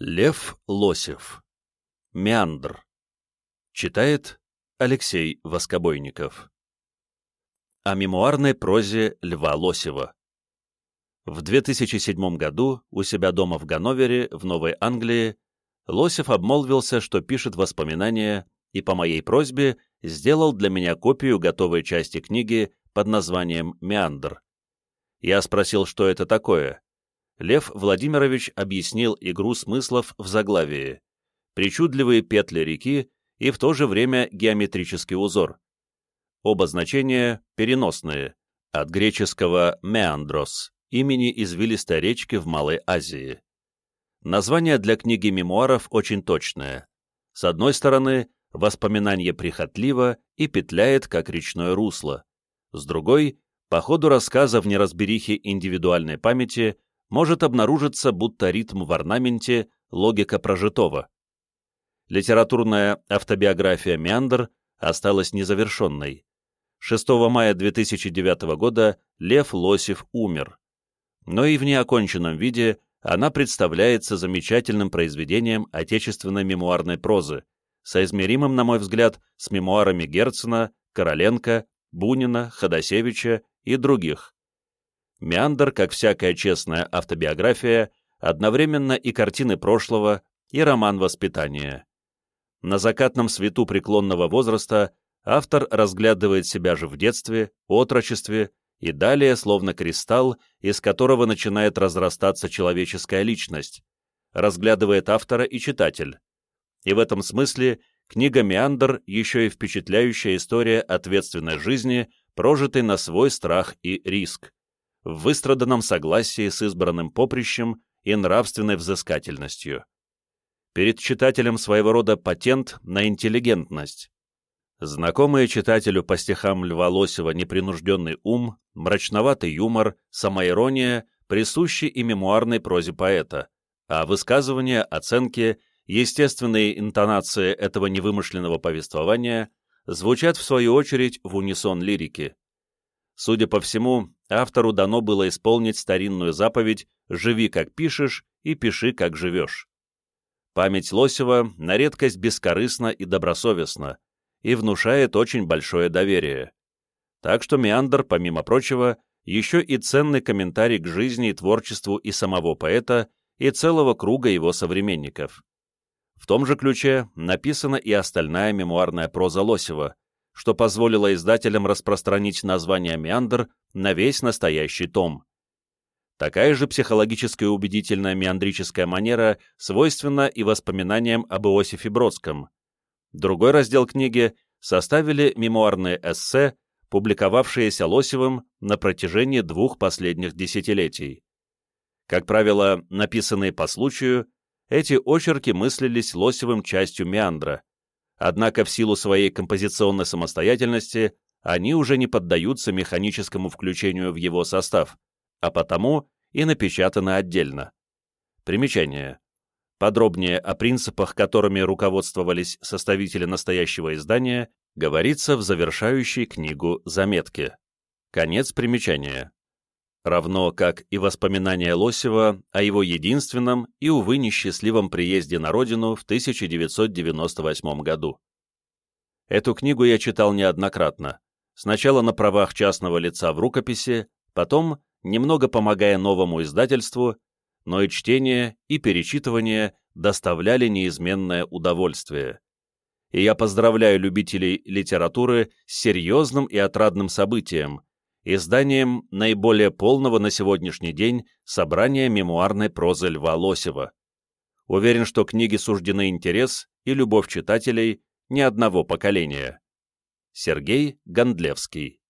Лев Лосев. Меандр. Читает Алексей Воскобойников. О мемуарной прозе Льва Лосева. В 2007 году у себя дома в Ганновере, в Новой Англии, Лосев обмолвился, что пишет воспоминания и по моей просьбе сделал для меня копию готовой части книги под названием «Меандр». Я спросил, что это такое, Лев Владимирович объяснил игру смыслов в заглавии, причудливые петли реки и в то же время геометрический узор. Оба значения переносные, от греческого «меандрос» имени извилистой речки в Малой Азии. Название для книги мемуаров очень точное. С одной стороны, воспоминание прихотливо и петляет, как речное русло. С другой, по ходу рассказа в неразберихе индивидуальной памяти может обнаружиться, будто ритм в орнаменте — логика прожитого. Литературная автобиография «Меандр» осталась незавершенной. 6 мая 2009 года Лев Лосев умер. Но и в неоконченном виде она представляется замечательным произведением отечественной мемуарной прозы, соизмеримым, на мой взгляд, с мемуарами Герцена, Короленко, Бунина, Ходосевича и других. Меандр, как всякая честная автобиография, одновременно и картины прошлого, и роман воспитания. На закатном свету преклонного возраста автор разглядывает себя же в детстве, отрочестве и далее, словно кристалл, из которого начинает разрастаться человеческая личность, разглядывает автора и читатель. И в этом смысле книга «Меандр» еще и впечатляющая история ответственной жизни, прожитой на свой страх и риск в выстраданном согласии с избранным поприщем и нравственной взыскательностью. Перед читателем своего рода патент на интеллигентность. Знакомые читателю по стихам Льва Лосева непринужденный ум, мрачноватый юмор, самоирония присущи и мемуарной прозе поэта, а высказывания, оценки, естественные интонации этого невымышленного повествования звучат в свою очередь в унисон лирики. Судя по всему, автору дано было исполнить старинную заповедь «Живи, как пишешь, и пиши, как живешь». Память Лосева на редкость бескорыстна и добросовестна, и внушает очень большое доверие. Так что Меандр, помимо прочего, еще и ценный комментарий к жизни и творчеству и самого поэта, и целого круга его современников. В том же ключе написана и остальная мемуарная проза Лосева, что позволило издателям распространить название «Меандр» на весь настоящий том. Такая же психологически убедительная меандрическая манера свойственна и воспоминаниям об Иосифе Бродском. Другой раздел книги составили мемуарные эссе, публиковавшиеся Лосевым на протяжении двух последних десятилетий. Как правило, написанные по случаю, эти очерки мыслились Лосевым частью меандра, Однако в силу своей композиционной самостоятельности они уже не поддаются механическому включению в его состав, а потому и напечатаны отдельно. Примечание. Подробнее о принципах, которыми руководствовались составители настоящего издания, говорится в завершающей книгу заметке. Конец примечания равно как и воспоминания Лосева о его единственном и, увы, несчастливом приезде на родину в 1998 году. Эту книгу я читал неоднократно, сначала на правах частного лица в рукописи, потом, немного помогая новому издательству, но и чтение, и перечитывание доставляли неизменное удовольствие. И я поздравляю любителей литературы с серьезным и отрадным событием – изданием наиболее полного на сегодняшний день собрания мемуарной прозы Льва Лосева. Уверен, что книги суждены интерес и любовь читателей ни одного поколения. Сергей Гондлевский